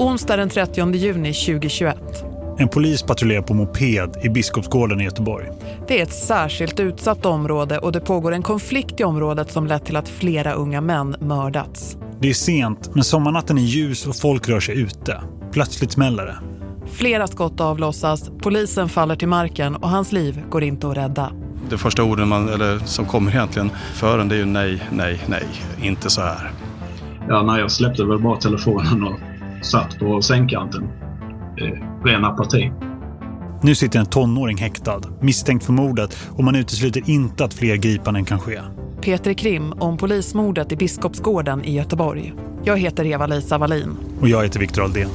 Onsdag den 30 juni 2021. En polis patrullerar på moped i Biskopsgården i Göteborg. Det är ett särskilt utsatt område och det pågår en konflikt i området som lett till att flera unga män mördats. Det är sent, men sommarnatten är ljus och folk rör sig ute. Plötsligt smäller det. Flera skott avlossas, polisen faller till marken och hans liv går inte att rädda. Det första orden man, eller, som kommer egentligen för en det är ju nej, nej, nej, inte så här. Ja, nej, jag släppte väl bara telefonen och satt på sängkanten. Eh, ren apati. Nu sitter en tonåring häktad, misstänkt för mordet och man utesluter inte att fler gripanden kan ske. Peter Krim om polismordet i Biskopsgården i Göteborg. Jag heter Eva-Lisa Wallin. Och jag heter Viktor Aldén.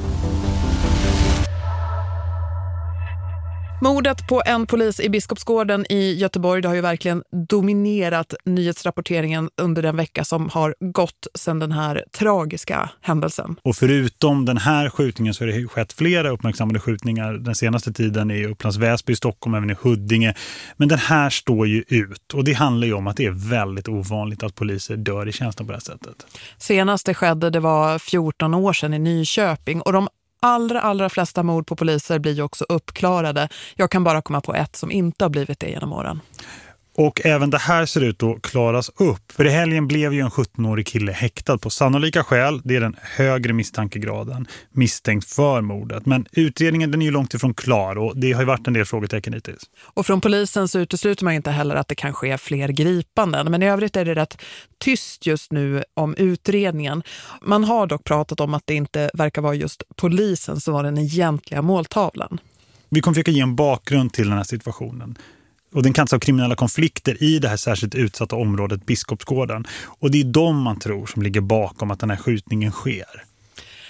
Mordet på en polis i Biskopsgården i Göteborg det har ju verkligen dominerat nyhetsrapporteringen under den vecka som har gått sedan den här tragiska händelsen. Och förutom den här skjutningen så har det skett flera uppmärksammade skjutningar den senaste tiden i Upplands Väsby, Stockholm, även i Huddinge. Men den här står ju ut och det handlar ju om att det är väldigt ovanligt att poliser dör i tjänsten på det här sättet. Senast det skedde det var 14 år sedan i Nyköping och de allra, allra flesta mord på poliser blir ju också uppklarade. Jag kan bara komma på ett som inte har blivit det genom åren. Och även det här ser ut att klaras upp. För i helgen blev ju en 17-årig kille häktad på sannolika skäl. Det är den högre misstankegraden. Misstänkt för mordet. Men utredningen den är ju långt ifrån klar och det har ju varit en del frågetecken hittills. Och från polisen så utesluter man inte heller att det kan ske fler gripanden. Men i övrigt är det rätt tyst just nu om utredningen. Man har dock pratat om att det inte verkar vara just polisen som var den egentliga måltavlan. Vi kommer försöka ge en bakgrund till den här situationen och den kantas av kriminella konflikter i det här särskilt utsatta området Biskopsgården. Och det är de man tror som ligger bakom att den här skjutningen sker.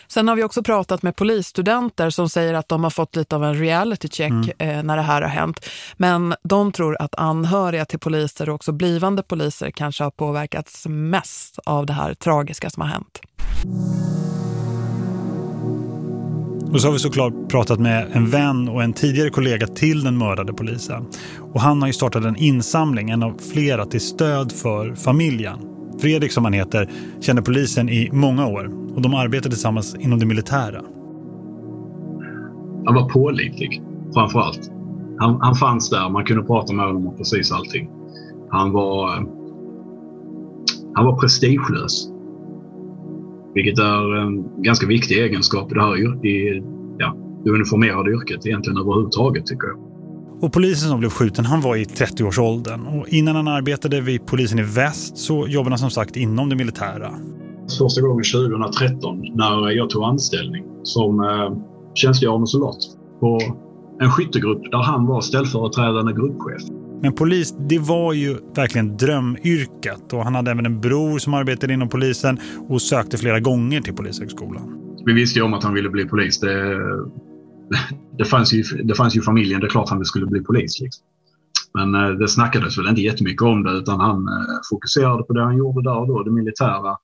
Sen har vi också pratat med polisstudenter som säger att de har fått lite av en reality check mm. eh, när det här har hänt. Men de tror att anhöriga till poliser och också blivande poliser kanske har påverkats mest av det här tragiska som har hänt. Och så har vi såklart pratat med en vän och en tidigare kollega till den mördade polisen. Och han har ju startat en insamling, en av flera, till stöd för familjen. Fredrik som han heter känner polisen i många år och de arbetar tillsammans inom det militära. Han var pålitlig framförallt. Han, han fanns där, man kunde prata med honom om precis allting. Han var, eh, han var prestigelös. Vilket är en ganska viktig egenskap i det här i, ja, det uniformerade yrket egentligen överhuvudtaget tycker jag. Och polisen som blev skjuten, han var i 30-årsåldern. Och innan han arbetade vid polisen i väst så jobbade han som sagt inom det militära. Första gången 2013 när jag tog anställning som eh, tjänstgörande soldat på en skyttegrupp där han var ställföreträdande gruppchef. Men polis, det var ju verkligen drömyrket och han hade även en bror som arbetade inom polisen och sökte flera gånger till polishögskolan. Vi visste ju om att han ville bli polis. Det, det, fanns, ju, det fanns ju familjen, det är klart han skulle bli polis. Liksom. Men eh, det snackades väl inte jättemycket om det utan han eh, fokuserade på det han gjorde där och då, det militära.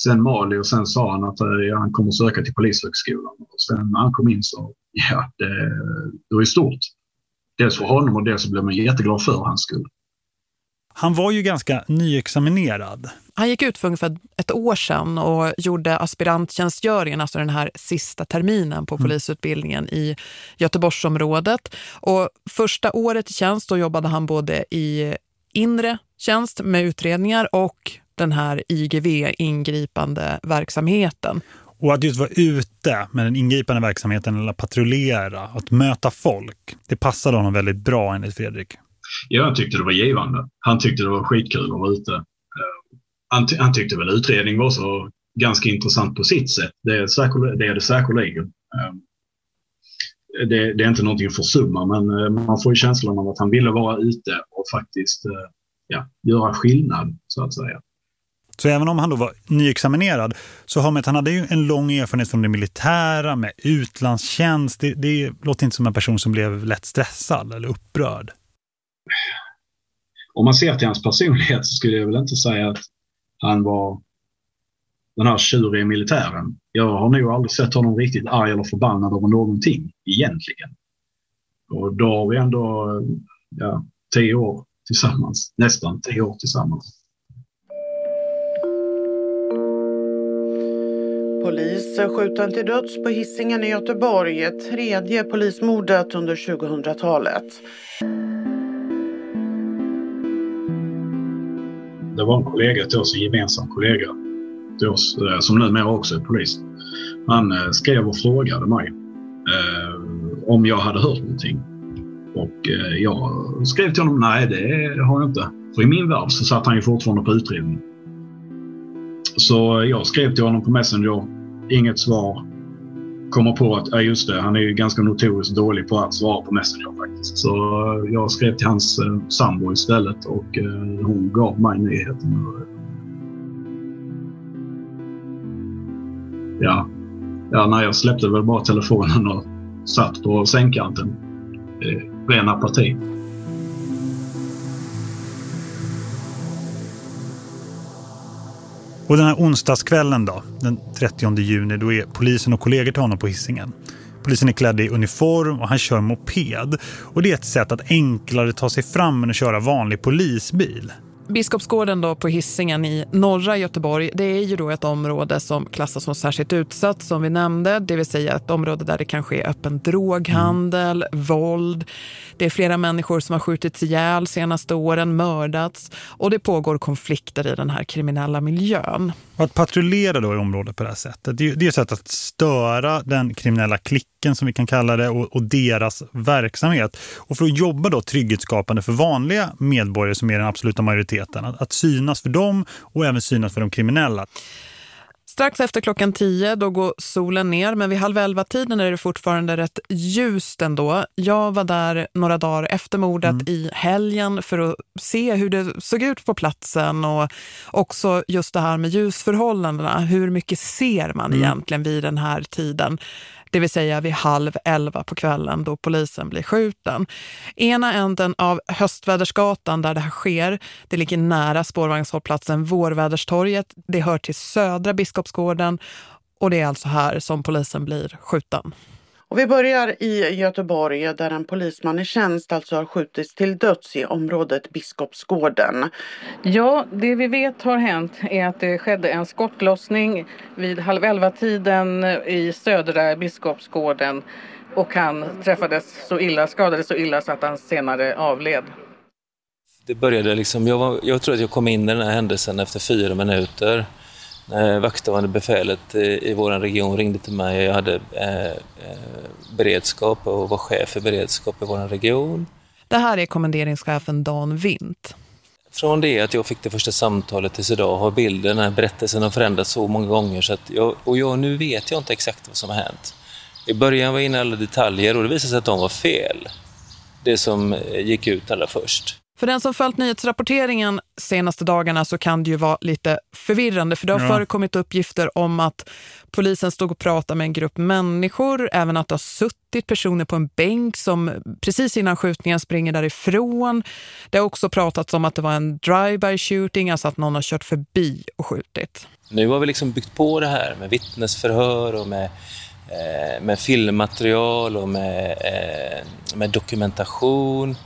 Sen Mali och sen sa han att eh, ja, han kommer söka till polishögskolan. Och sen när han kom in så, ja, det, det var ju stort. Dels för honom och dels så blev man jätteglad för hans skull. Han var ju ganska nyexaminerad. Han gick ut för ungefär ett år sedan och gjorde aspiranttjänstgöringen, alltså den här sista terminen på mm. polisutbildningen i Göteborgsområdet. Och första året i tjänst då jobbade han både i inre tjänst med utredningar och den här IGV-ingripande verksamheten. Och att just vara ute med den ingripande verksamheten eller patrullera, att möta folk, det passade honom väldigt bra enligt Fredrik. Ja, han tyckte det var givande. Han tyckte det var skitkul att vara ute. Eh, han, han, han tyckte väl utredning var så ganska intressant på sitt sätt. Det är, säker, det, är det säkerligen. Eh, det, det, är inte någonting att försumma, men eh, man får ju känslan av att han ville vara ute och faktiskt ja, göra skillnad, så att säga. Så även om han då var nyexaminerad så har man att han hade ju en lång erfarenhet från det militära med utlandstjänst. Det, det låter inte som en person som blev lätt stressad eller upprörd. Om man ser till hans personlighet så skulle jag väl inte säga att han var den här tjuriga militären. Jag har nog aldrig sett honom riktigt arg eller förbannad över någonting egentligen. Och då har vi ändå ja, tio år tillsammans, nästan tio år tillsammans. Polis skjuten till döds på hissingen i Göteborg. Tredje polismordet under 2000-talet. Det var en kollega till oss, en gemensam kollega till oss, eh, som numera också är polis. Han eh, skrev och frågade mig eh, om jag hade hört någonting. Och eh, jag skrev till honom, nej det har jag inte. För i min värld så satt han ju fortfarande på utredning. Så jag skrev till honom på Messenger, inget svar. Kommer på att, ja just det, han är ju ganska notoriskt dålig på att svara på Messenger faktiskt. Så jag skrev till hans eh, sambo istället och eh, hon gav mig nyheten. Ja, ja nej, jag släppte väl bara telefonen och satt på sängkanten. Eh, ren apati. Och den här onsdagskvällen då, den 30 juni, då är polisen och kollegor till honom på hissingen. Polisen är klädd i uniform och han kör moped. Och det är ett sätt att enklare ta sig fram än att köra vanlig polisbil. Biskopsgården då på Hissingen i norra Göteborg, det är ju då ett område som klassas som särskilt utsatt som vi nämnde. Det vill säga ett område där det kan ske öppen droghandel, mm. våld. Det är flera människor som har skjutits ihjäl senaste åren, mördats. Och det pågår konflikter i den här kriminella miljön. Att patrullera då i området på det här sättet, det är, ett sätt att störa den kriminella klicken som vi kan kalla det och, och, deras verksamhet. Och för att jobba då trygghetsskapande för vanliga medborgare som är den absoluta majoriteten. Att, att synas för dem och även synas för de kriminella. Strax efter klockan tio då går solen ner men vid halv elva tiden är det fortfarande rätt ljust ändå. Jag var där några dagar efter mordet mm. i helgen för att se hur det såg ut på platsen och också just det här med ljusförhållandena. Hur mycket ser man mm. egentligen vid den här tiden? Det vill säga vid halv elva på kvällen då polisen blir skjuten. Ena änden av Höstvädersgatan där det här sker, det ligger nära spårvagnshållplatsen Vårväderstorget, det hör till södra Biskopsgården och det är alltså här som polisen blir skjuten. Och vi börjar i Göteborg där en polisman i tjänst alltså har skjutits till döds i området Biskopsgården. Ja, det vi vet har hänt är att det skedde en skottlossning vid halv elva tiden i södra Biskopsgården och han träffades så illa, skadades så illa så att han senare avled. Det började liksom, jag, var, jag tror att jag kom in i den här händelsen efter fyra minuter eh, vakthavande befälet i, i vår region ringde till mig. Jag hade eh, eh, beredskap och var chef för beredskap i vår region. Det här är kommenderingschefen Dan Vint. Från det att jag fick det första samtalet tills idag har bilden, den här berättelsen har förändrats så många gånger så att jag, och jag, nu vet jag inte exakt vad som har hänt. I början var jag inne alla detaljer och det visade sig att de var fel. Det som gick ut allra först. För den som följt nyhetsrapporteringen senaste dagarna så kan det ju vara lite förvirrande för det har ja. förekommit uppgifter om att polisen stod och pratade med en grupp människor, även att det har suttit personer på en bänk som precis innan skjutningen springer därifrån. Det har också pratats om att det var en drive-by shooting, alltså att någon har kört förbi och skjutit. Nu har vi liksom byggt på det här med vittnesförhör och med eh, med filmmaterial och med, eh, med dokumentation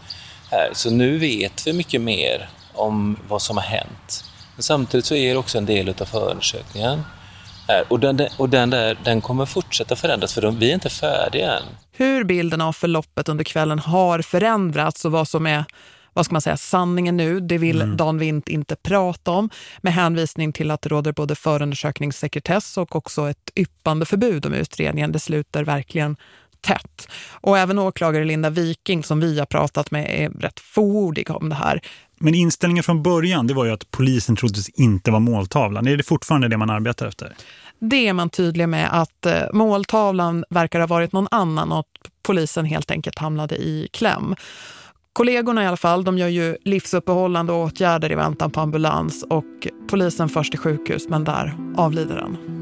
här. Så nu vet vi mycket mer om vad som har hänt. Men samtidigt så är det också en del av förundersökningen. Här. Och, den, och den, där, den kommer fortsätta förändras för de, vi är inte färdiga än. Hur bilden av förloppet under kvällen har förändrats och vad som är vad ska man säga, sanningen nu, det vill mm. Dan Vint inte prata om med hänvisning till att det råder både förundersökningssekretess och också ett yppande förbud om utredningen. Det sluter verkligen tätt. Och även åklagare Linda Viking som vi har pratat med är rätt fordig om det här. Men inställningen från början det var ju att polisen troddes inte vara måltavlan. Är det fortfarande det man arbetar efter? Det är man tydlig med att eh, måltavlan verkar ha varit någon annan och att polisen helt enkelt hamnade i kläm. Kollegorna i alla fall, de gör ju livsuppehållande åtgärder i väntan på ambulans och polisen först till sjukhus men där avlider den.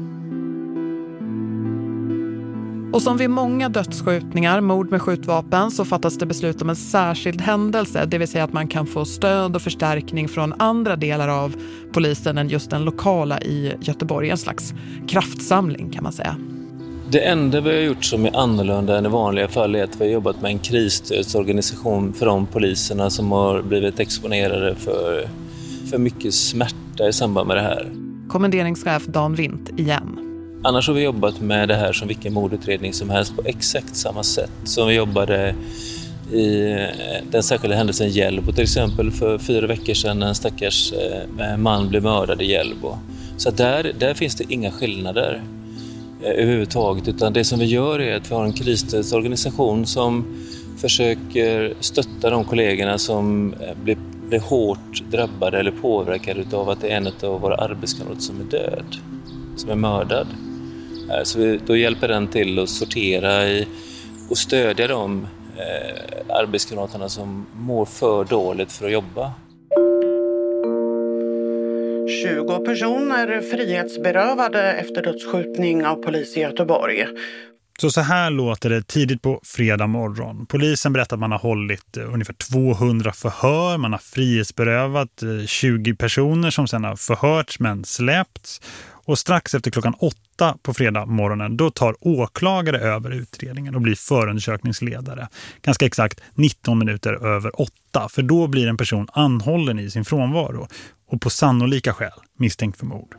Och som vid många dödsskjutningar, mord med skjutvapen, så fattas det beslut om en särskild händelse. Det vill säga att man kan få stöd och förstärkning från andra delar av polisen än just den lokala i Göteborg. En slags kraftsamling kan man säga. Det enda vi har gjort som är annorlunda än i vanliga fall är att vi har jobbat med en krisstödsorganisation för de poliserna som har blivit exponerade för, för mycket smärta i samband med det här. Kommenderingschef Dan Vint igen. Annars har vi jobbat med det här som vilken mordutredning som helst på exakt samma sätt som vi jobbade i eh, den särskilda händelsen Hjällbo till exempel för fyra veckor sedan när en stackars eh, man blev mördad i Hjällbo. Så där, där finns det inga skillnader eh, överhuvudtaget utan det som vi gör är att vi har en krisstödsorganisation som försöker stötta de kollegorna som blir, blir hårt drabbade eller påverkade av att det är en av våra arbetskamrater som är död, som är mördad. Så vi, då hjälper den till att sortera i och stödja de eh, arbetskamraterna som mår för dåligt för att jobba. 20 personer frihetsberövade efter dödsskjutning av polis i Göteborg. Så så här låter det tidigt på fredag morgon. Polisen berättar att man har hållit eh, ungefär 200 förhör. Man har frihetsberövat 20 eh, personer som sedan har förhörts men släppts. Och strax efter klockan åtta på fredag morgonen då tar åklagare över utredningen och blir förundersökningsledare. Ganska exakt 19 minuter över åtta för då blir en person anhållen i sin frånvaro och på sannolika skäl misstänkt för mord.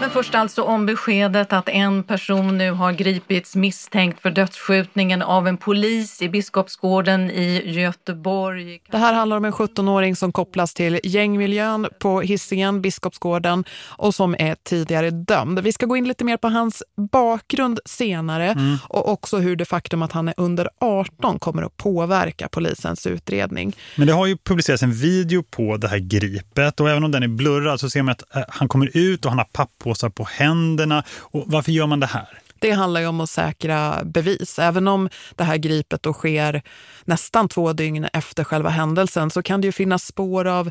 Men först alltså om beskedet att en person nu har gripits misstänkt för dödsskjutningen av en polis i Biskopsgården i Göteborg. Det här handlar om en 17-åring som kopplas till gängmiljön på Hisingen, Biskopsgården och som är tidigare dömd. Vi ska gå in lite mer på hans bakgrund senare mm. och också hur det faktum att han är under 18 kommer att påverka polisens utredning. Men det har ju publicerats en video på det här gripet och även om den är blurrad så ser man att eh, han kommer ut och han har papp på påsar på händerna. Och varför gör man det här? Det handlar ju om att säkra bevis. Även om det här gripet då sker nästan två dygn efter själva händelsen så kan det ju finnas spår av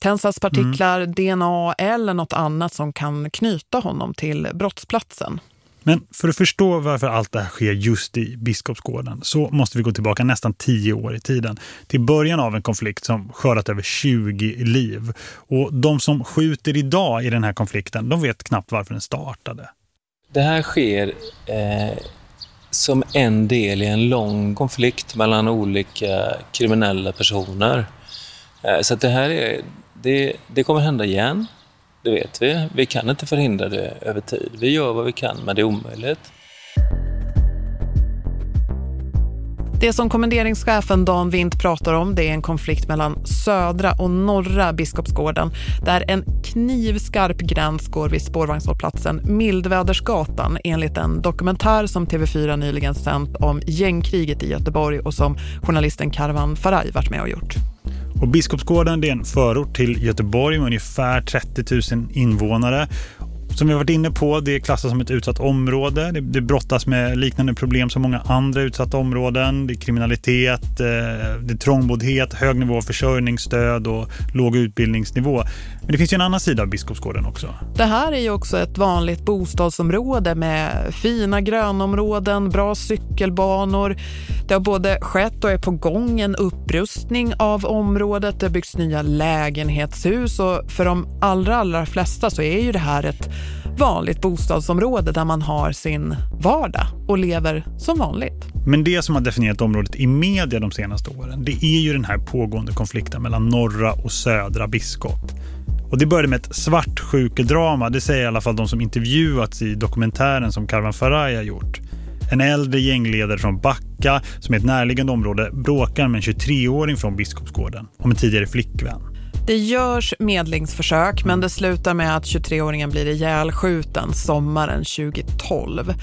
tändsatspartiklar, mm. DNA eller något annat som kan knyta honom till brottsplatsen. Men för att förstå varför allt det här sker just i Biskopsgården så måste vi gå tillbaka nästan tio år i tiden. Till början av en konflikt som skördat över 20 liv. Och de som skjuter idag i den här konflikten, de vet knappt varför den startade. Det här sker eh, som en del i en lång konflikt mellan olika kriminella personer. Eh, så det här är, det, det kommer hända igen. Det vet vi. Vi kan inte förhindra det över tid. Vi gör vad vi kan, men det är omöjligt. Det som kommenderingschefen Dan Wind pratar om det är en konflikt mellan södra och norra Biskopsgården där en knivskarp gräns går vid spårvagnshållplatsen Mildvädersgatan enligt en dokumentär som TV4 nyligen sänt om gängkriget i Göteborg och som journalisten Karvan Faraj varit med och gjort. Och Biskopsgården är en förort till Göteborg med ungefär 30 000 invånare. Som vi har varit inne på, det är klassat som ett utsatt område. Det, det brottas med liknande problem som många andra utsatta områden. Det är kriminalitet, eh, det är trångboddhet, hög nivå av försörjningsstöd och låg utbildningsnivå. Men det finns ju en annan sida av Biskopsgården också. Det här är ju också ett vanligt bostadsområde med fina grönområden, bra cykelbanor. Det har både skett och är på gång en upprustning av området. Det byggs nya lägenhetshus och för de allra, allra flesta så är ju det här ett vanligt bostadsområde där man har sin vardag och lever som vanligt. Men det som har definierat området i media de senaste åren det är ju den här pågående konflikten mellan norra och södra biskop. Och det började med ett svartsjukedrama, det säger i alla fall de som intervjuats i dokumentären som Karvan Faraj har gjort. En äldre gängledare från Backa, som är ett närliggande område, bråkar med en 23-åring från Biskopsgården om en tidigare flickvän. Det görs medlingsförsök men det slutar med att 23-åringen blir ihjälskjuten sommaren 2012.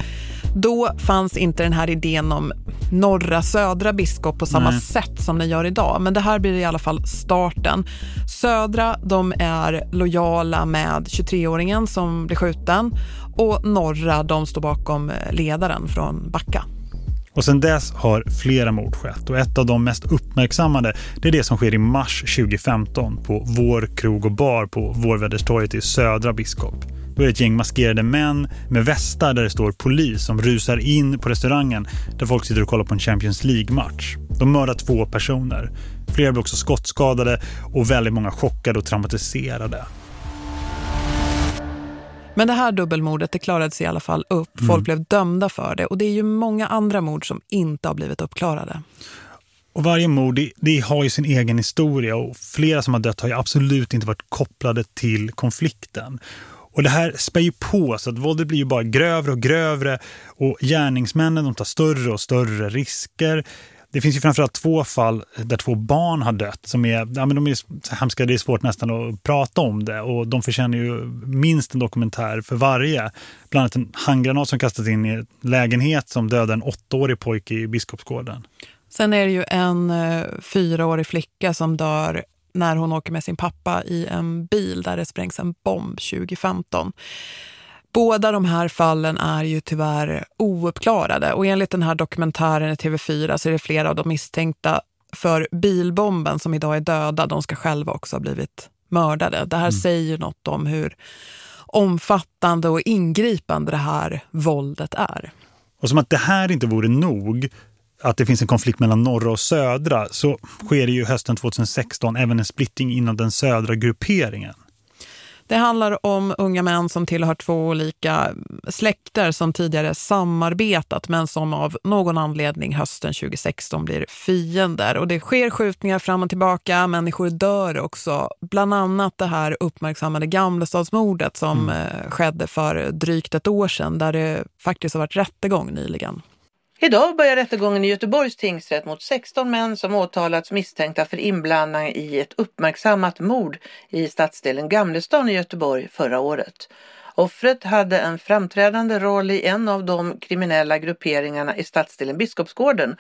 Då fanns inte den här idén om norra södra biskop på samma Nej. sätt som den gör idag. Men det här blir i alla fall starten. Södra de är lojala med 23-åringen som blir skjuten och norra de står bakom ledaren från Backa. Och sen dess har flera mord skett och ett av de mest uppmärksammade det är det som sker i mars 2015 på Vår krog och bar på Vårväderstorget i Södra Biskop. Då är det ett gäng maskerade män med västar där det står polis som rusar in på restaurangen där folk sitter och kollar på en Champions League-match. De mördar två personer. Flera blir också skottskadade och väldigt många chockade och traumatiserade. Men det här dubbelmordet det klarades i alla fall upp. Folk mm. blev dömda för det. Och det är ju många andra mord som inte har blivit uppklarade. Och varje mord det, det, har ju sin egen historia och flera som har dött har ju absolut inte varit kopplade till konflikten. Och det här spär ju på så att våldet blir ju bara grövre och grövre och gärningsmännen de tar större och större risker. Det finns ju framförallt två fall där två barn har dött som är, ja, men de är hemska, det är svårt nästan att prata om det och de förtjänar ju minst en dokumentär för varje. Bland annat en handgranat som kastats in i en lägenhet som dödade en åttaårig pojke i Biskopsgården. Sen är det ju en eh, fyraårig flicka som dör när hon åker med sin pappa i en bil där det sprängs en bomb 2015. Båda de här fallen är ju tyvärr ouppklarade och enligt den här dokumentären i TV4 så är det flera av de misstänkta för bilbomben som idag är döda. De ska själva också ha blivit mördade. Det här mm. säger något om hur omfattande och ingripande det här våldet är. Och som att det här inte vore nog att det finns en konflikt mellan norra och södra så sker det ju hösten 2016 även en splittring inom den södra grupperingen. Det handlar om unga män som tillhör två olika släkter som tidigare samarbetat men som av någon anledning hösten 2016 blir fiender. Och det sker skjutningar fram och tillbaka, människor dör också. Bland annat det här uppmärksammade Gamlestadsmordet som mm. Eh, skedde för drygt ett år sedan där det faktiskt har varit rättegång nyligen. Idag börjar rättegången i Göteborgs tingsrätt mot 16 män som åtalats misstänkta för inblandning i ett uppmärksammat mord i stadsdelen Gamlestan i Göteborg förra året. Offret hade en framträdande roll i en av de kriminella grupperingarna i stadsdelen Biskopsgården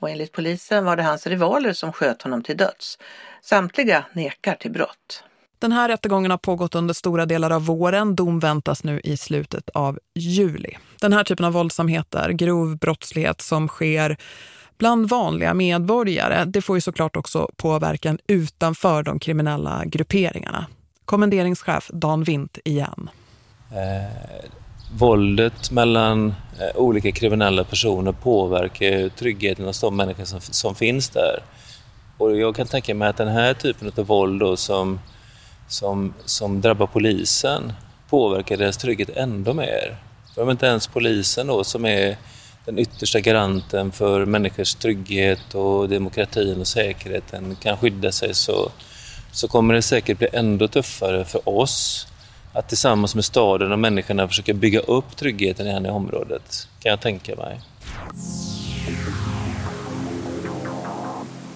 och enligt polisen var det hans rivaler som sköt honom till döds. Samtliga nekar till brott. Den här rättegången har pågått under stora delar av våren. Dom väntas nu i slutet av juli. Den här typen av våldsamheter, grov brottslighet som sker bland vanliga medborgare, det får ju såklart också påverkan utanför de kriminella grupperingarna. Kommenderingschef Dan Vint igen. Eh, våldet mellan eh, olika kriminella personer påverkar tryggheten hos de människor som, som finns där. Och jag kan tänka mig att den här typen av våld då, som som, som drabbar polisen påverkar deras trygghet ändå mer. För om inte ens polisen då, som är den yttersta garanten för människors trygghet och demokratin och säkerheten kan skydda sig så, så kommer det säkert bli ändå tuffare för oss att tillsammans med staden och människorna försöka bygga upp tryggheten i det området, kan jag tänka mig.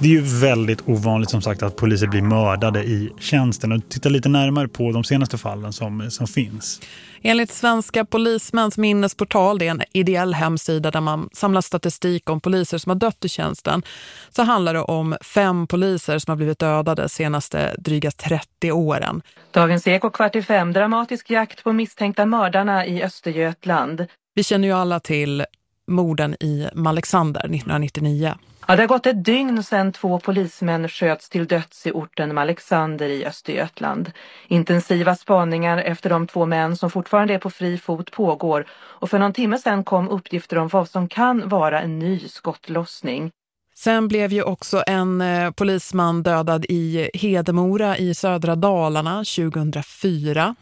Det är ju väldigt ovanligt som sagt att poliser blir mördade i tjänsten och titta lite närmare på de senaste fallen som, som finns. Enligt Svenska polismäns minnesportal, det är en ideell hemsida där man samlar statistik om poliser som har dött i tjänsten, så handlar det om fem poliser som har blivit dödade de senaste dryga 30 åren. Dagens Eko kvart i fem, dramatisk jakt på misstänkta mördarna i Östergötland. Vi känner ju alla till morden i Malexander 1999. Ja, det har gått ett dygn sedan två polismän sköts till döds i orten Alexander i Östergötland. Intensiva spaningar efter de två män som fortfarande är på fri fot pågår och för någon timme sedan kom uppgifter om vad som kan vara en ny skottlossning. Sen blev ju också en eh, polisman dödad i Hedemora i södra Dalarna 2004.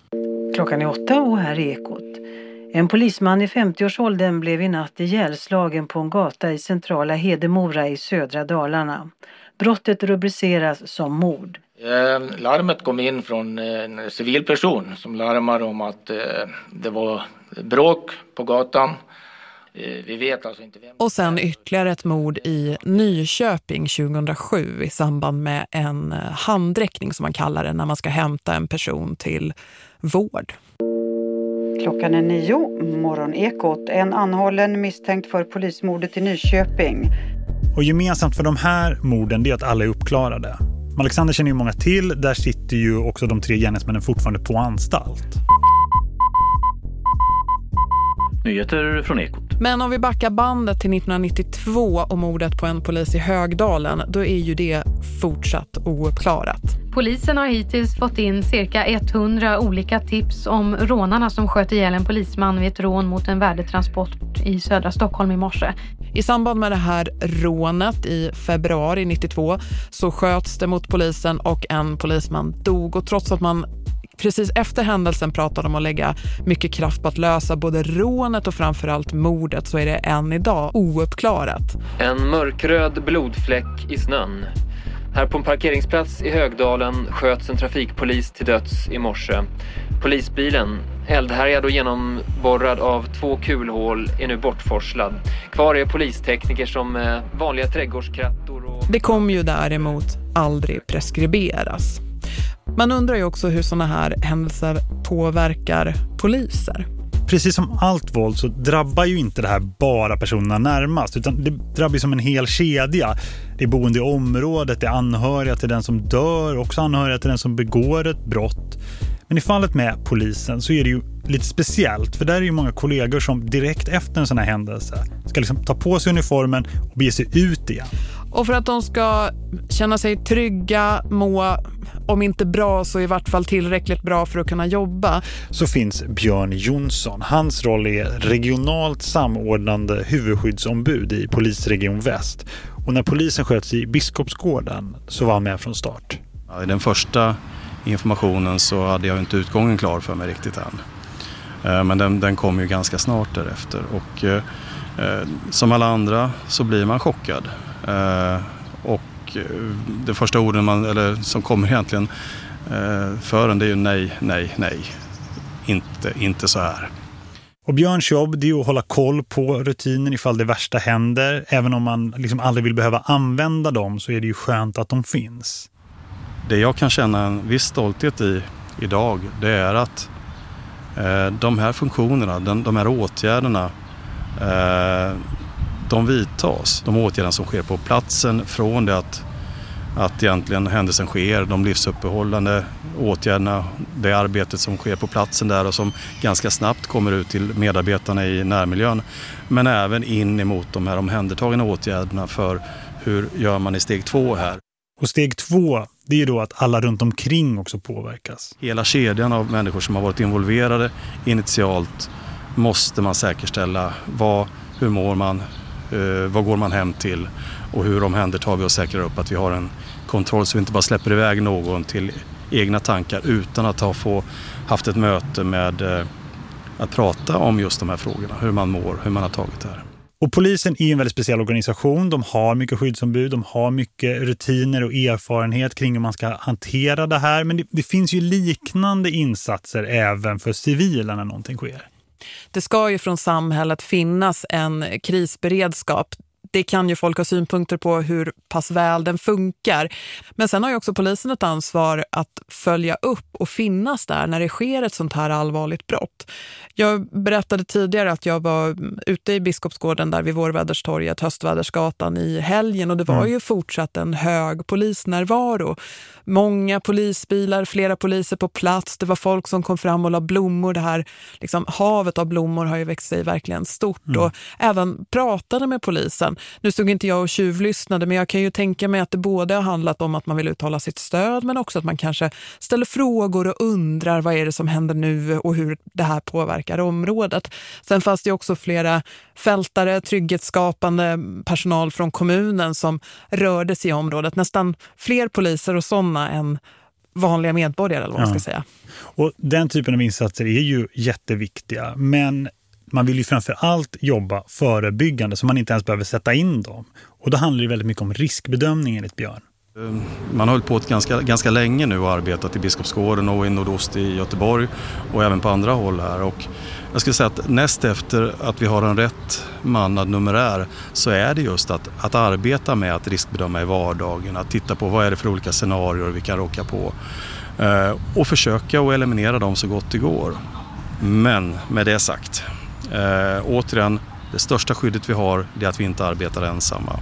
Klockan är åtta och här är Ekot. En polisman i 50-årsåldern blev i natt ihjälslagen på en gata i centrala Hedemora i södra Dalarna. Brottet rubriceras som mord. Eh, larmet kom in från en civilperson som larmade om att eh, det var bråk på gatan. Eh, vi vet alltså inte vem. Och sen ytterligare ett mord i Nyköping 2007 i samband med en handräckning som man kallar det när man ska hämta en person till vård. Klockan är nio, morgonekot. En anhållen misstänkt för polismordet i Nyköping. Och gemensamt för de här morden är att alla är uppklarade. Alexander känner ju många till, där sitter ju också de tre gärningsmännen fortfarande på anstalt. Nyheter från Ekot. Men om vi backar bandet till 1992 och mordet på en polis i Högdalen, då är ju det fortsatt ouppklarat. Polisen har hittills fått in cirka 100 olika tips om rånarna som sköt ihjäl en polisman vid ett rån mot en värdetransport i södra Stockholm i morse. I samband med det här rånet i februari 92 så sköts det mot polisen och en polisman dog och trots att man precis efter händelsen pratade om att lägga mycket kraft på att lösa både rånet och framförallt mordet så är det än idag ouppklarat. En mörkröd blodfläck i snön. Här på en parkeringsplats i Högdalen sköts en trafikpolis till döds i morse. Polisbilen eldhärjad och genomborrad av två kulhål, är nu bortforslad. Kvar är polistekniker som eh, vanliga trädgårdskrattor. Och... Det kommer ju däremot aldrig preskriberas. Man undrar ju också hur sådana här händelser påverkar poliser. Precis som allt våld så drabbar ju inte det här bara personerna närmast utan det drabbar ju som en hel kedja. Det är boende i området, det är anhöriga till den som dör, också anhöriga till den som begår ett brott. Men i fallet med polisen så är det ju lite speciellt för där är ju många kollegor som direkt efter en sån här händelse ska liksom ta på sig uniformen och bege sig ut igen. Och för att de ska känna sig trygga, må om inte bra så i vart fall tillräckligt bra för att kunna jobba. Så finns Björn Jonsson. Hans roll är regionalt samordnande huvudskyddsombud i polisregion Väst. Och när polisen sköts i Biskopsgården så var han med från start. I den första informationen så hade jag inte utgången klar för mig riktigt än. Eh, men den, den kom ju ganska snart därefter och eh, eh som alla andra så blir man chockad. Eh, och eh, det första orden man, eller, som kommer egentligen eh, för en det är ju nej, nej, nej. Inte, inte så här. Och Björns jobb det är att hålla koll på rutinen ifall det värsta händer. Även om man liksom aldrig vill behöva använda dem så är det ju skönt att de finns. Det jag kan känna en viss stolthet i idag det är att eh, de här funktionerna, den, de här åtgärderna eh, de vidtas. De åtgärder som sker på platsen från det att, att egentligen händelsen sker, de livsuppehållande åtgärderna, det arbetet som sker på platsen där och som ganska snabbt kommer ut till medarbetarna i närmiljön. Men även in emot de här omhändertagande åtgärderna för hur gör man i steg två här. Och steg två, det är då att alla runt omkring också påverkas. Hela kedjan av människor som har varit involverade initialt måste man säkerställa. Vad, hur mår man? Eh, vad går man hem till? Och hur omhändertar vi och säkrar upp att vi har en kontroll så vi inte bara släpper iväg någon till egna tankar utan att ha få, haft ett möte med eh, att prata om just de här frågorna. Hur man mår, hur man har tagit det här. Och polisen är en väldigt speciell organisation. De har mycket skyddsombud, de har mycket rutiner och erfarenhet kring hur man ska hantera det här. Men det, det finns ju liknande insatser även för civila när någonting sker. Det ska ju från samhället finnas en krisberedskap det kan ju folk ha synpunkter på hur pass väl den funkar. Men sen har ju också polisen ett ansvar att följa upp och finnas där när det sker ett sånt här allvarligt brott. Jag berättade tidigare att jag var ute i Biskopsgården där vid Vårväderstorget, Höstvädersgatan i helgen och det var mm. ju fortsatt en hög polisnärvaro. Många polisbilar, flera poliser på plats. Det var folk som kom fram och la blommor. Det här liksom, havet av blommor har ju växt sig verkligen stort mm. och även pratade med polisen. Nu stod inte jag och tjuvlyssnade men jag kan ju tänka mig att det både har handlat om att man vill uttala sitt stöd men också att man kanske ställer frågor och undrar vad är det som händer nu och hur det här påverkar området. Sen fanns det också flera fältare, trygghetsskapande personal från kommunen som rörde sig i området. Nästan fler poliser och sådana än vanliga medborgare eller vad man ska säga. Och den typen av insatser är ju jätteviktiga men man vill ju framför allt jobba förebyggande så man inte ens behöver sätta in dem. Och då handlar det väldigt mycket om riskbedömning enligt Björn. Ehm, man har hållit på ganska, ganska länge nu och arbetat i Biskopsgården och i nordost i Göteborg och även på andra håll här. Och jag skulle säga att näst efter att vi har en rätt mannad numerär så är det just att, att arbeta med att riskbedöma i vardagen, att titta på vad är det för olika scenarier vi kan råka på eh, och försöka att eliminera dem så gott det går. Men med det sagt, eh, återigen, det största skyddet vi har det är att vi inte arbetar ensamma.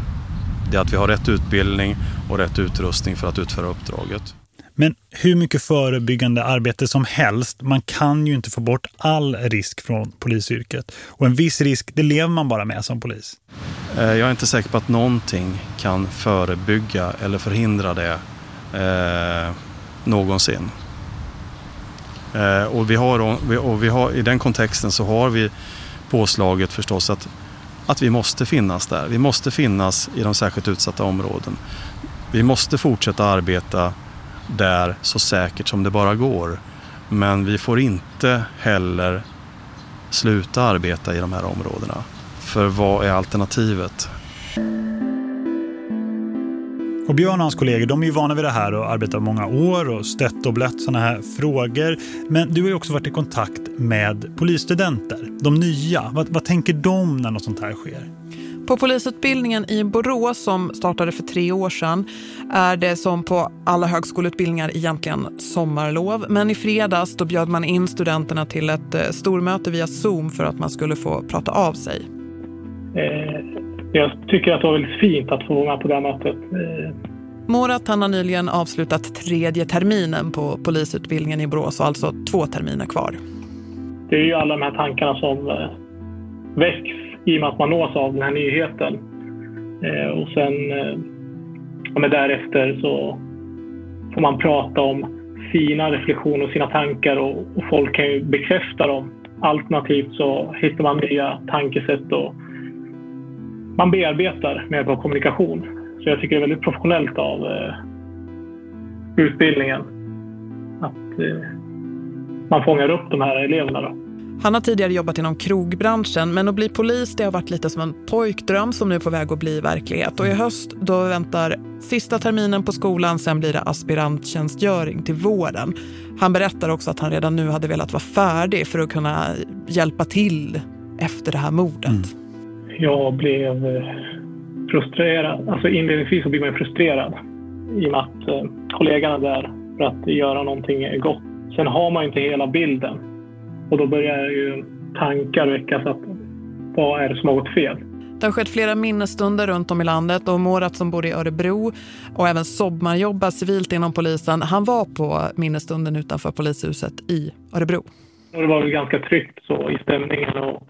Det är att vi har rätt utbildning och rätt utrustning för att utföra uppdraget. Men hur mycket förebyggande arbete som helst, man kan ju inte få bort all risk från polisyrket. Och en viss risk, det lever man bara med som polis. Eh, jag är inte säker på att någonting kan förebygga eller förhindra det eh, någonsin. Eh, och, vi har, och vi har, i den kontexten så har vi påslaget förstås att, att vi måste finnas där. Vi måste finnas i de särskilt utsatta områden. Vi måste fortsätta arbeta där så säkert som det bara går. Men vi får inte heller sluta arbeta i de här områdena. För vad är alternativet? Och Björn och hans kollegor, de är ju vana vid det här och arbetar många år och stött och blött sådana här frågor. Men du har ju också varit i kontakt med polisstudenter, de nya. Vad, vad tänker de när något sånt här sker? På polisutbildningen i Borås som startade för tre år sedan är det som på alla högskoleutbildningar egentligen sommarlov. Men i fredags då bjöd man in studenterna till ett eh, stormöte via Zoom för att man skulle få prata av sig. Eh, jag tycker att det var väldigt fint att få vara med på det här mötet. Eh. Morat han har nyligen avslutat tredje terminen på polisutbildningen i Borås och alltså två terminer kvar. Det är ju alla de här tankarna som väcks i och med att man nås av den här nyheten. Eh, och sen eh, ja, men därefter så får man prata om sina reflektioner och sina tankar och, och folk kan ju bekräfta dem. Alternativt så hittar man nya tankesätt och man bearbetar med hjälp kommunikation. Så jag tycker det är väldigt professionellt av eh, utbildningen att eh, man fångar upp de här eleverna. Då. Han har tidigare jobbat inom krogbranschen men att bli polis det har varit lite som en pojkdröm som nu är på väg att bli verklighet. Och i höst då väntar sista terminen på skolan, sen blir det aspiranttjänstgöring till våren. Han berättar också att han redan nu hade velat vara färdig för att kunna hjälpa till efter det här mordet. Mm jag blev eh, frustrerad. Alltså inledningsvis så blir man frustrerad i och med att eh, kollegorna där för att göra någonting gott. Sen har man inte hela bilden och då börjar ju tankar väckas att vad är det som har gått fel? Det har skett flera minnesstunder runt om i landet och Morat som bor i Örebro och även Sobman jobbar civilt inom polisen. Han var på minnesstunden utanför polishuset i Örebro. Och det var väl ganska tryggt så i stämningen och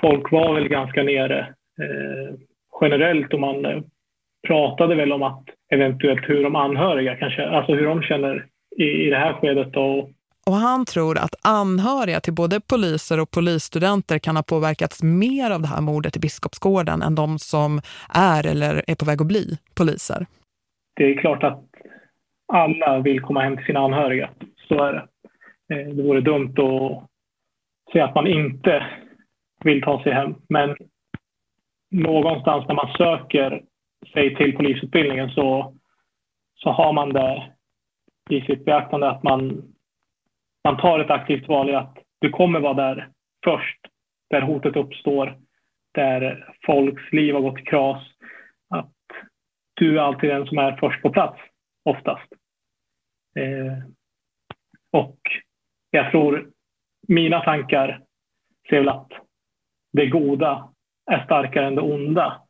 folk var väl ganska nere eh, generellt och man eh, pratade väl om att eventuellt hur de anhöriga kanske, alltså hur de känner i, i det här skedet. Och, och han tror att anhöriga till både poliser och polisstudenter kan ha påverkats mer av det här mordet i Biskopsgården än de som är eller är på väg att bli poliser. Det är klart att alla vill komma hem till sina anhöriga, så är det. Eh, det vore dumt att säga att man inte vill ta sig hem. Men någonstans när man söker sig till polisutbildningen så, så har man det i sitt beaktande att man, man tar ett aktivt val i att du kommer vara där först, där hotet uppstår, där folks liv har gått i kras. Att du är alltid den som är först på plats, oftast. Eh, och jag tror mina tankar ser väl att det goda är starkare än det onda.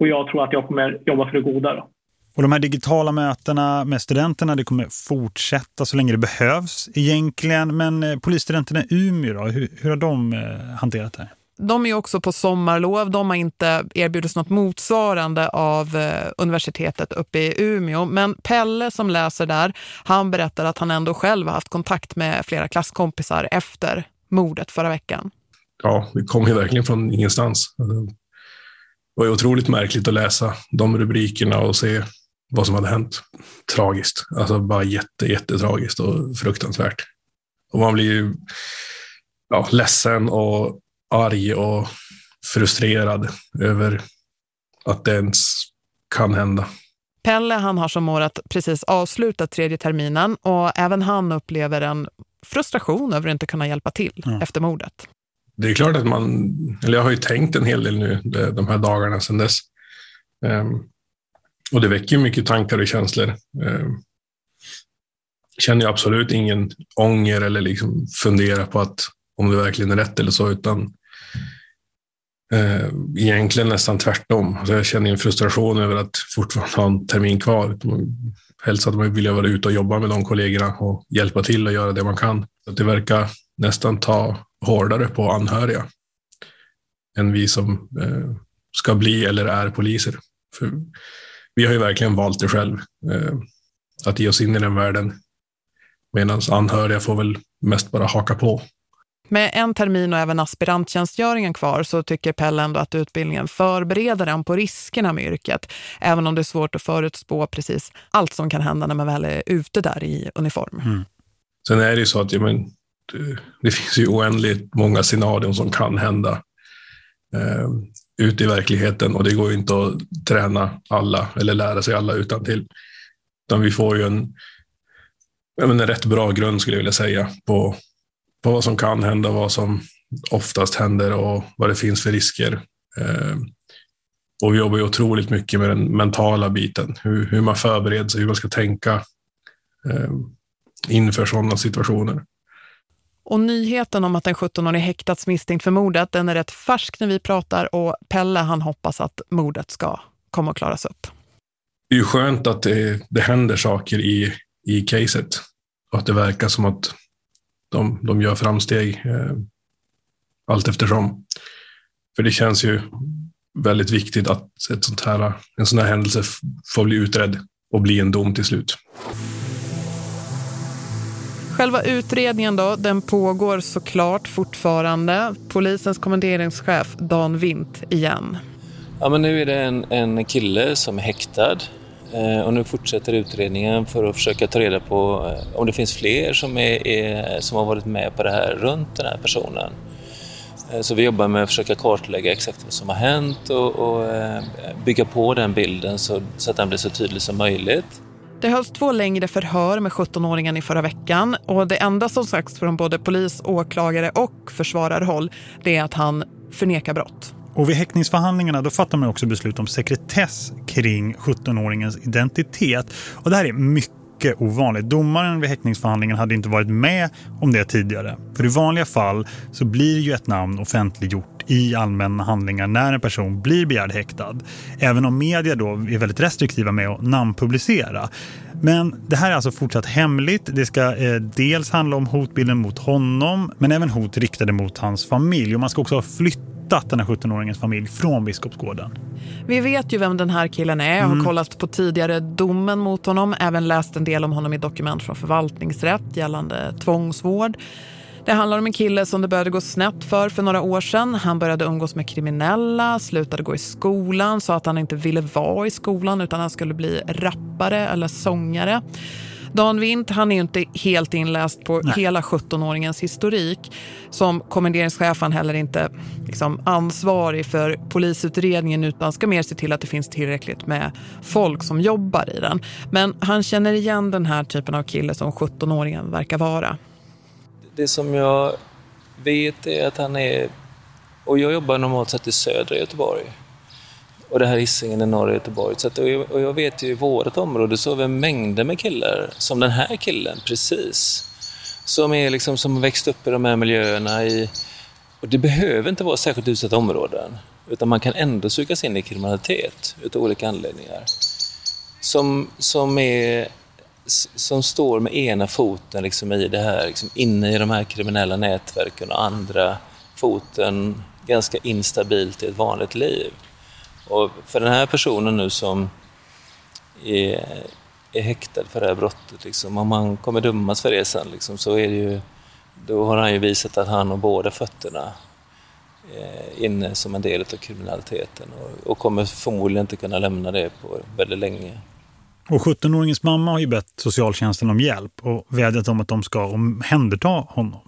Och jag tror att jag kommer jobba för det goda då. Och de här digitala mötena med studenterna, det kommer fortsätta så länge det behövs egentligen. Men eh, polisstudenterna i Umeå då, hur, hur har de eh, hanterat det här? De är också på sommarlov. De har inte erbjudits något motsvarande av eh, universitetet uppe i Umeå. Men Pelle som läser där, han berättar att han ändå själv har haft kontakt med flera klasskompisar efter mordet förra veckan ja, det kom ju verkligen från ingenstans. Det var ju otroligt märkligt att läsa de rubrikerna och se vad som hade hänt. Tragiskt, alltså bara jätte, jättetragiskt och fruktansvärt. Och man blir ju ja, ledsen och arg och frustrerad över att det ens kan hända. Pelle han har som året precis avslutat tredje terminen och även han upplever en frustration över att inte kunna hjälpa till ja. efter mordet det är klart att man, eller jag har ju tänkt en hel del nu de här dagarna sedan dess. Um, och det väcker mycket tankar och känslor. Um, känner jag absolut ingen ånger eller liksom fundera på att om det verkligen är rätt eller så, utan eh, egentligen nästan tvärtom. Alltså jag känner en frustration över att fortfarande ha en termin kvar. Helst hade man vilja vara ute och jobba med de kollegorna och hjälpa till och göra det man kan. Så det verkar nästan ta hårdare på anhöriga än vi som eh, ska bli eller är poliser. För vi har ju verkligen valt det själv, eh, att ge oss in i den världen. Medan anhöriga får väl mest bara haka på. Med en termin och även aspiranttjänstgöringen kvar så tycker Pelle ändå att utbildningen förbereder en på riskerna med yrket. Även om det är svårt att förutspå precis allt som kan hända när man väl är ute där i uniform. Mm. Sen är det ju så att ja, men, det, det finns ju oändligt många scenarion som kan hända. Eh, ute i verkligheten och det går ju inte att träna alla eller lära sig alla utan till. Utan vi får ju en, en rätt bra grund skulle jag vilja säga på, på vad som kan hända, vad som oftast händer och vad det finns för risker. Eh, och vi jobbar ju otroligt mycket med den mentala biten, hur, hur man förbereder sig, hur man ska tänka eh, inför sådana situationer. Och nyheten om att en 17-årig häktats misstänkt för mordet, den är rätt färsk när vi pratar och Pelle han hoppas att mordet ska komma att klaras upp. Det är ju skönt att det, det händer saker i, i caset och att det verkar som att de, de gör framsteg eh, allt eftersom. För det känns ju väldigt viktigt att ett sånt här, en sån här händelse får bli utredd och bli en dom till slut. Själva utredningen då, den pågår såklart fortfarande. Polisens kommenderingschef Dan Vint igen. Ja, men nu är det en, en kille som är häktad eh, och nu fortsätter utredningen för att försöka ta reda på eh, om det finns fler som, är, är, som har varit med på det här runt den här personen. Eh, så vi jobbar med att försöka kartlägga exakt vad som har hänt och, och bygga på den bilden så, så att den blir så tydlig som möjligt. Det hölls två längre förhör med 17-åringen i förra veckan och det enda som sagts från både polis, åklagare och försvararhåll det är att han förnekar brott. Och vid häktningsförhandlingarna då fattar man också beslut om sekretess kring 17-åringens identitet. Och det här är mycket mycket ovanligt. Domaren vid häktningsförhandlingen hade inte varit med om det tidigare. För i vanliga fall så blir ju ett namn offentliggjort i allmänna handlingar när en person blir begärd häktad. Även om media då är väldigt restriktiva med att namnpublicera. Men det här är alltså fortsatt hemligt. Det ska eh, dels handla om hotbilden mot honom men även hot riktade mot hans familj. Och man ska också ha flyttat den här 17-åringens familj från Biskopsgården. Vi vet ju vem den här killen är. Jag har mm. kollat på tidigare domen mot honom. Även läst en del om honom i dokument från förvaltningsrätt gällande tvångsvård. Det handlar om en kille som det började gå snett för för några år sedan. Han började umgås med kriminella, slutade gå i skolan, sa att han inte ville vara i skolan utan han skulle bli rappare eller sångare. Dan Vint, han är ju inte helt inläst på Nej. hela 17-åringens historik. Som kommenderingschef han heller inte liksom, ansvarig för polisutredningen utan ska mer se till att det finns tillräckligt med folk som jobbar i den. Men han känner igen den här typen av kille som 17-åringen verkar vara det som jag vet är att han är... Och jag jobbar normalt sett i södra Göteborg. Och det här Hisingen i norra Göteborg. Så att, och jag vet ju i vårt område så har vi mängder med killar, som den här killen precis. Som är liksom som växt upp i de här miljöerna i... Och det behöver inte vara särskilt utsatta områden. Utan man kan ändå sugas in i kriminalitet utav olika anledningar. Som, som är som står med ena foten liksom i det här, liksom inne i de här kriminella nätverken och andra foten ganska instabilt i ett vanligt liv. Och för den här personen nu som är, är häktad för det här brottet, liksom, om han kommer dömas för det sen liksom, så är det ju, då har han ju visat att han har båda fötterna eh, inne som en del av kriminaliteten och, och kommer förmodligen inte kunna lämna det på väldigt länge. Och 17-åringens mamma har ju bett socialtjänsten om hjälp och vädjat om att de ska omhänderta honom.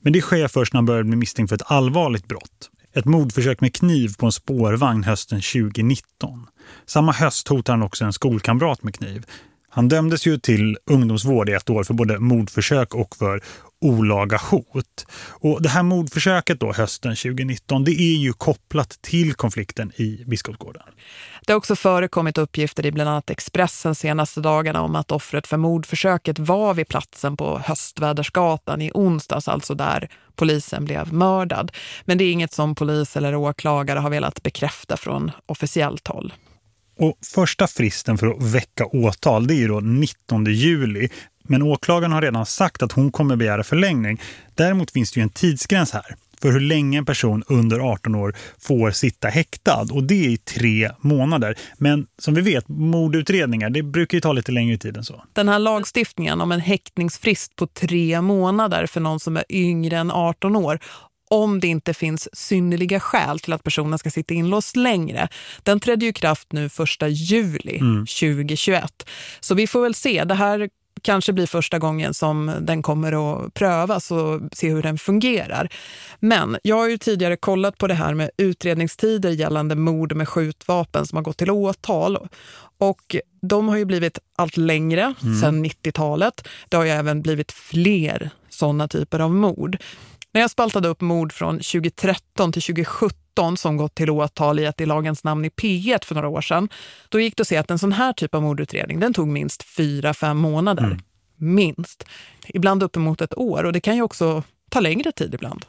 Men det sker först när han börjar bli misstänkt för ett allvarligt brott. Ett mordförsök med kniv på en spårvagn hösten 2019. Samma höst hotade han också en skolkamrat med kniv. Han dömdes ju till ungdomsvård i ett år för både mordförsök och för olaga hot. Och det här mordförsöket då hösten 2019 det är ju kopplat till konflikten i Biskopsgården. Det har också förekommit uppgifter i bland annat Expressen senaste dagarna om att offret för mordförsöket var vid platsen på Höstvädersgatan i onsdags, alltså där polisen blev mördad. Men det är inget som polis eller åklagare har velat bekräfta från officiellt håll. Och första fristen för att väcka åtal det är ju då 19 juli. Men åklagaren har redan sagt att hon kommer begära förlängning. Däremot finns det ju en tidsgräns här för hur länge en person under 18 år får sitta häktad. Och det är i tre månader. Men som vi vet, mordutredningar, det brukar ju ta lite längre tid än så. Den här lagstiftningen om en häktningsfrist på tre månader för någon som är yngre än 18 år om det inte finns synnerliga skäl till att personen ska sitta inlåst längre. Den trädde ju kraft nu första juli mm. 2021. Så vi får väl se. Det här kanske blir första gången som den kommer att prövas och se hur den fungerar. Men jag har ju tidigare kollat på det här med utredningstider gällande mord med skjutvapen som har gått till åtal. Och de har ju blivit allt längre mm. sedan 90-talet. Det har ju även blivit fler sådana typer av mord. När jag spaltade upp mord från 2013 till 2017 som gått till åtal i ett i lagens namn i P1 för några år sedan, då gick det att se att en sån här typ av mordutredning, den tog minst fyra, fem månader. Mm. Minst. Ibland uppemot ett år och det kan ju också ta längre tid ibland.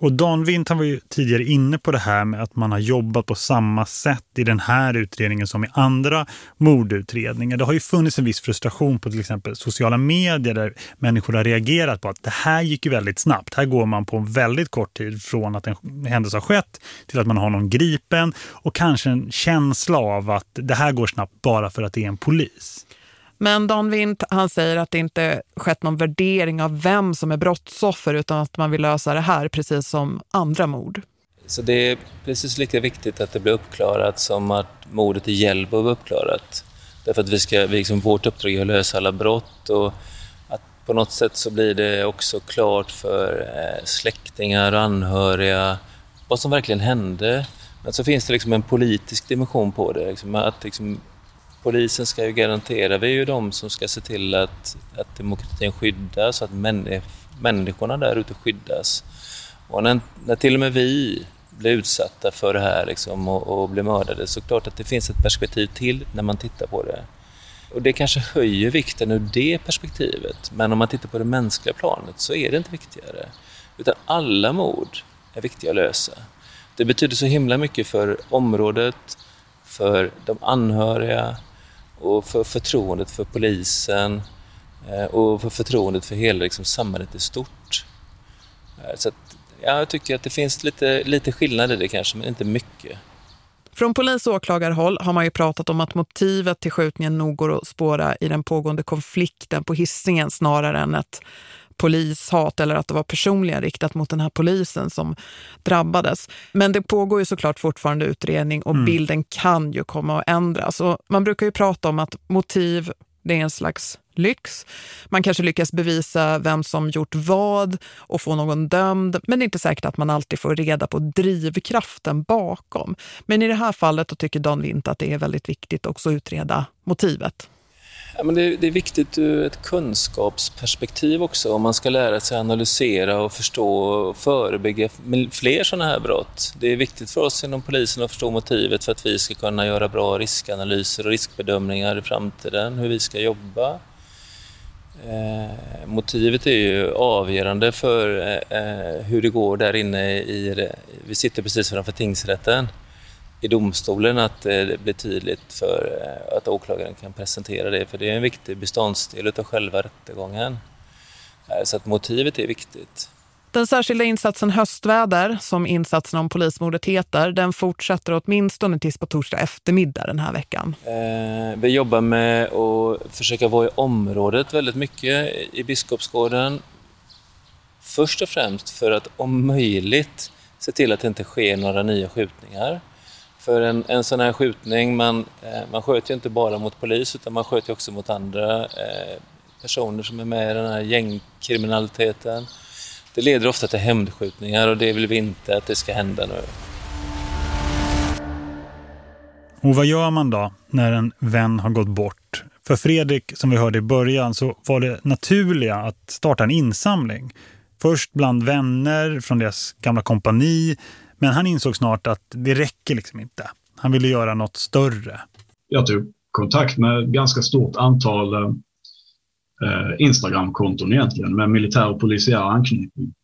Och Dan Vint var ju tidigare inne på det här med att man har jobbat på samma sätt i den här utredningen som i andra mordutredningar. Det har ju funnits en viss frustration på till exempel sociala medier där människor har reagerat på att det här gick ju väldigt snabbt. Här går man på en väldigt kort tid från att en händelse har skett till att man har någon gripen och kanske en känsla av att det här går snabbt bara för att det är en polis. Men Dan Vint, han säger att det inte skett någon värdering av vem som är brottsoffer utan att man vill lösa det här precis som andra mord. Så det är precis lika viktigt att det blir uppklarat som att mordet i Hjällbo var uppklarat. Därför att vi ska, vi liksom, vårt uppdrag är att lösa alla brott och att på något sätt så blir det också klart för eh, släktingar och anhöriga vad som verkligen hände. Men så finns det liksom en politisk dimension på det. Liksom, att liksom, polisen ska ju garantera, vi är ju de som ska se till att, att demokratin skyddas, att människorna där ute skyddas. Och när, när till och med vi blir utsatta för det här liksom, och, och blir mördade så klart att det finns ett perspektiv till när man tittar på det. Och det kanske höjer vikten ur det perspektivet. Men om man tittar på det mänskliga planet så är det inte viktigare. Utan alla mord är viktiga att lösa. Det betyder så himla mycket för området, för de anhöriga, och för förtroendet för polisen eh, och för förtroendet för hela liksom, samhället i stort. Eh, så att, ja, jag tycker att det finns lite, lite skillnad i det kanske, men inte mycket. Från polis- och åklagarhåll har man ju pratat om att motivet till skjutningen nog går att spåra i den pågående konflikten på hissingen snarare än ett polishat eller att det var personligen riktat mot den här polisen som drabbades. Men det pågår ju såklart fortfarande utredning och mm. bilden kan ju komma att ändras. Och man brukar ju prata om att motiv det är en slags lyx. Man kanske lyckas bevisa vem som gjort vad och få någon dömd. Men det är inte säkert att man alltid får reda på drivkraften bakom. Men i det här fallet tycker Dan Vint att det är väldigt viktigt också att utreda motivet. Ja, men det, det, är viktigt ur ett kunskapsperspektiv också om man ska lära sig analysera och förstå och förebygga fler sådana här brott. Det är viktigt för oss inom polisen att förstå motivet för att vi ska kunna göra bra riskanalyser och riskbedömningar i framtiden, hur vi ska jobba. Eh, motivet är ju avgörande för eh, eh hur det går där inne i... Vi sitter precis framför tingsrätten i domstolen att eh, det blir tydligt för eh, att åklagaren kan presentera det, för det är en viktig beståndsdel av själva rättegången. Eh, så att motivet är viktigt. Den särskilda insatsen Höstväder, som insatsen om polismordet heter, den fortsätter åtminstone tills på torsdag eftermiddag den här veckan. Eh, vi jobbar med att försöka vara i området väldigt mycket i Biskopsgården. Först och främst för att om möjligt se till att det inte sker några nya skjutningar. För en, en sån här skjutning, man, eh, man sköt ju inte bara mot polis utan man sköt ju också mot andra eh, personer som är med i den här gängkriminaliteten. Det leder ofta till hämndskjutningar och det vill vi inte att det ska hända nu. Och vad gör man då när en vän har gått bort? För Fredrik, som vi hörde i början, så var det naturliga att starta en insamling. Först bland vänner från deras gamla kompani men han insåg snart att det räcker liksom inte. Han ville göra något större. Jag tog kontakt med ganska stort antal eh, Instagram-konton egentligen med militär och polisiär anknytning.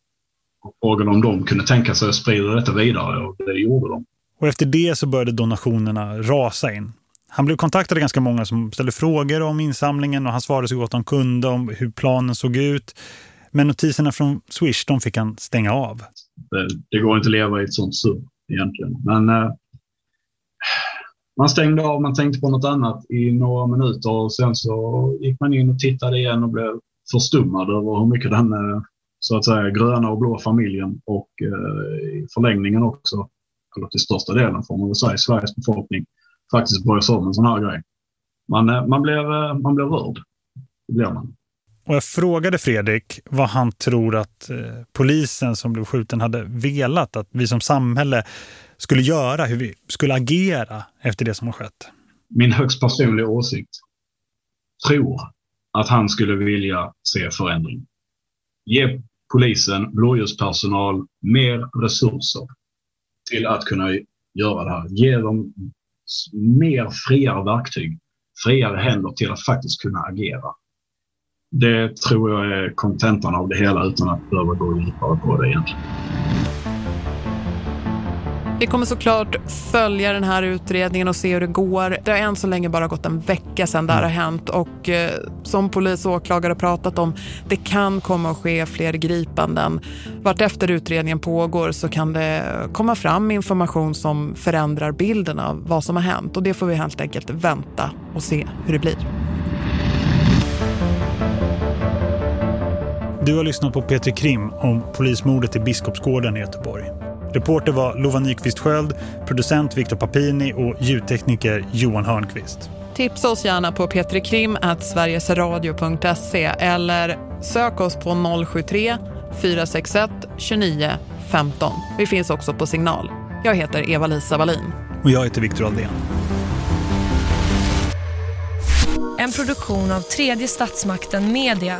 Och frågade om de kunde tänka sig att sprida detta vidare och det gjorde de. Och efter det så började donationerna rasa in. Han blev kontaktad av ganska många som ställde frågor om insamlingen och han svarade så gott han kunde om hur planen såg ut. Men notiserna från Swish de fick han stänga av. Det, det går inte att leva i ett sånt surr egentligen. Men eh, man stängde av, man tänkte på något annat i några minuter och sen så gick man in och tittade igen och blev förstummad över hur mycket den eh, så att säga gröna och blå familjen och eh, i förlängningen också, eller till största delen får man väl säga, Sveriges befolkning faktiskt bryr sig om en sån här grej. Man, eh, man, blev, eh, man blev rörd. det blev man. Och jag frågade Fredrik vad han tror att eh, polisen som blev skjuten hade velat att vi som samhälle skulle göra, hur vi skulle agera efter det som har skett. Min högst personliga åsikt tror att han skulle vilja se förändring. Ge polisen, blåljuspersonal mer resurser till att kunna göra det här. Ge dem mer friare verktyg, friare händer till att faktiskt kunna agera. Det tror jag är kontentan av det hela utan att behöva gå djupare på det egentligen. Vi kommer såklart följa den här utredningen och se hur det går. Det har än så länge bara gått en vecka sedan det här har hänt och eh, som polis och åklagare pratat om, det kan komma att ske fler gripanden. Vart efter utredningen pågår så kan det komma fram information som förändrar bilden av vad som har hänt och det får vi helt enkelt vänta och se hur det blir. Du har lyssnat på Peter Krim om polismordet i Biskopsgården i Göteborg. Reporter var Lova Nyqvist Sköld, producent Viktor Papini och ljudtekniker Johan Hörnqvist. Tipsa oss gärna på petrikrim.sverigesradio.se eller sök oss på 073 461 29 15. Vi finns också på signal. Jag heter Eva-Lisa Wallin. Och jag heter Viktor Aldén. En produktion av tredje statsmakten Media